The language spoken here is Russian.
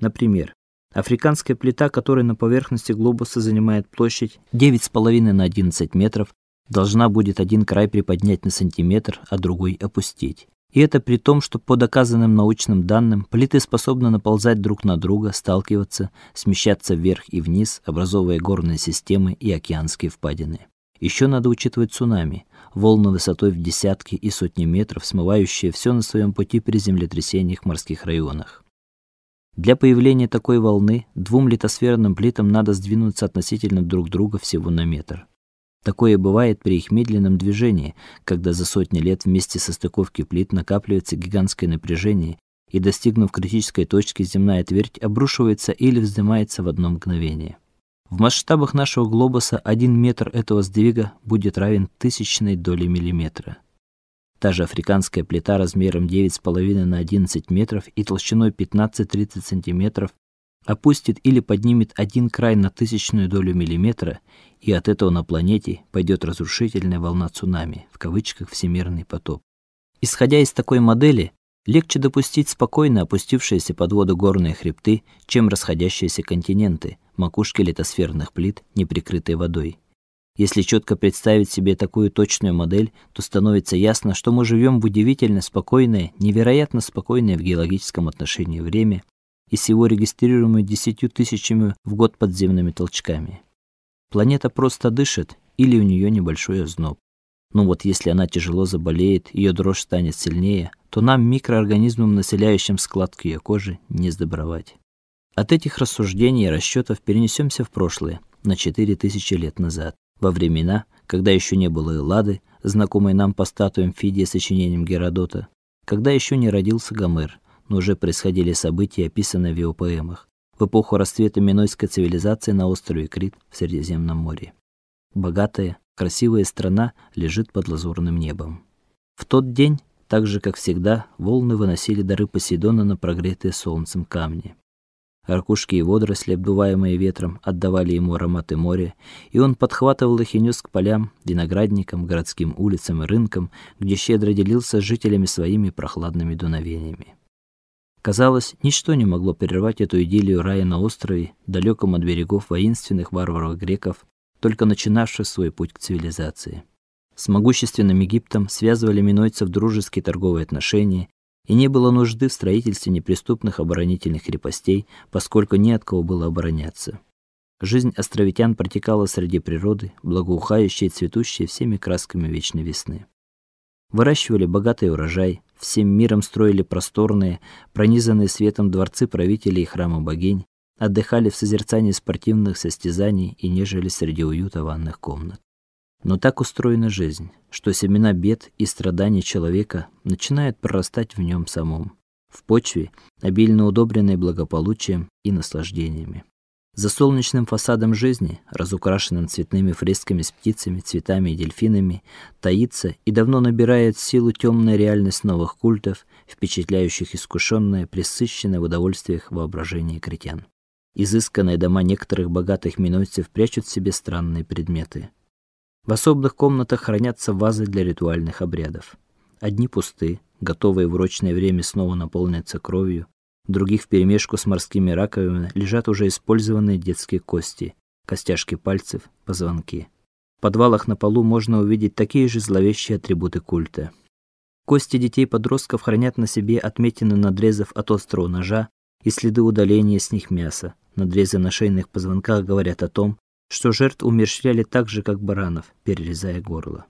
Например, африканская плита, которая на поверхности глобуса занимает площадь 9,5 на 11 метров, должна будет один край приподнять на сантиметр, а другой опустить. И это при том, что по доказанным научным данным плиты способны наползать друг на друга, сталкиваться, смещаться вверх и вниз, образовывая горные системы и океанские впадины. Еще надо учитывать цунами, волны высотой в десятки и сотни метров, смывающие все на своем пути при землетрясениях в морских районах. Для появления такой волны двум литосферным плитам надо сдвинуться относительно друг друга всего на метр. Такое бывает при их медленном движении, когда за сотни лет вместе со стыковки плит накапливается гигантское напряжение, и достигнув критической точки, земная твердь обрушивается или вздымается в одно мгновение. В масштабах нашего глобуса один метр этого сдвига будет равен тысячной доли миллиметра. Та же африканская плита размером 9,5 на 11 метров и толщиной 15-30 сантиметров опустит или поднимет один край на тысячную долю миллиметра, и от этого на планете пойдет разрушительная волна цунами, в кавычках всемирный потоп. Исходя из такой модели, легче допустить спокойно опустившиеся под воду горные хребты, чем расходящиеся континенты, макушки литосферных плит, не прикрытые водой. Если четко представить себе такую точную модель, то становится ясно, что мы живем в удивительно спокойное, невероятно спокойное в геологическом отношении время и всего регистрируемое десятью тысячами в год подземными толчками. Планета просто дышит или у нее небольшой озноб. Но вот если она тяжело заболеет, ее дрожь станет сильнее, то нам, микроорганизмам, населяющим складки ее кожи, не сдобровать. От этих рассуждений и расчетов перенесемся в прошлое, на 4000 лет назад, во времена, когда еще не было Эллады, знакомой нам по статуям Фидия сочинением Геродота, когда еще не родился Гомер, но уже происходили события, описанные в его поэмах, в эпоху расцвета минойской цивилизации на острове Крит в Средиземном море. Богатая, красивая страна лежит под лазурным небом. В тот день, так же как всегда, волны выносили дары Посейдона на прогретые солнцем камни. Ракушки и водоросли, обдуваемые ветром, отдавали ему ароматы моря, и он подхватывал их и нес к полям, виноградникам, городским улицам и рынкам, где щедро делился с жителями своими прохладными дуновениями. Казалось, ничто не могло прервать эту идиллию рая на острове, далеком от берегов воинственных варваров греков, только начинавших свой путь к цивилизации. С могущественным Египтом связывали минойцев дружеские торговые отношения, и не было нужды в строительстве неприступных оборонительных крепостей, поскольку не от кого было обороняться. Жизнь островитян протекала среди природы, благоухающей и цветущей всеми красками вечной весны. Выращивали богатый урожай, всем миром строили просторные, пронизанные светом дворцы правителей и храмы богинь, отдыхали в созерцании спортивных состязаний и нежились среди уюта ванных комнат. Но так устроена жизнь, что семена бед и страданий человека начинают прорастать в нем самом, в почве, обильно удобренной благополучием и наслаждениями. За солнечным фасадом жизни, разукрашенным цветными фресками с птицами, цветами и дельфинами, таится и давно набирает силу темная реальность новых культов, впечатляющих искушенное, пресыщенное в удовольствиях воображение критян. Изысканные дома некоторых богатых минойцев прячут в себе странные предметы. В особых комнатах хранятся вазы для ритуальных обрядов. Одни пусты, готовые в урочное время снова наполниться кровью, других вперемешку с морскими раковинами лежат уже использованные детские кости, костяшки пальцев, позвонки. В подвалах на полу можно увидеть такие же зловещие атрибуты культа. Кости детей-подростков хранят на себе отметины надрезов от острого ножа и следы удаления с них мяса. Надрезы на шейных позвонках говорят о том, что жертв умерщвляли так же, как баранов, перерезая горло.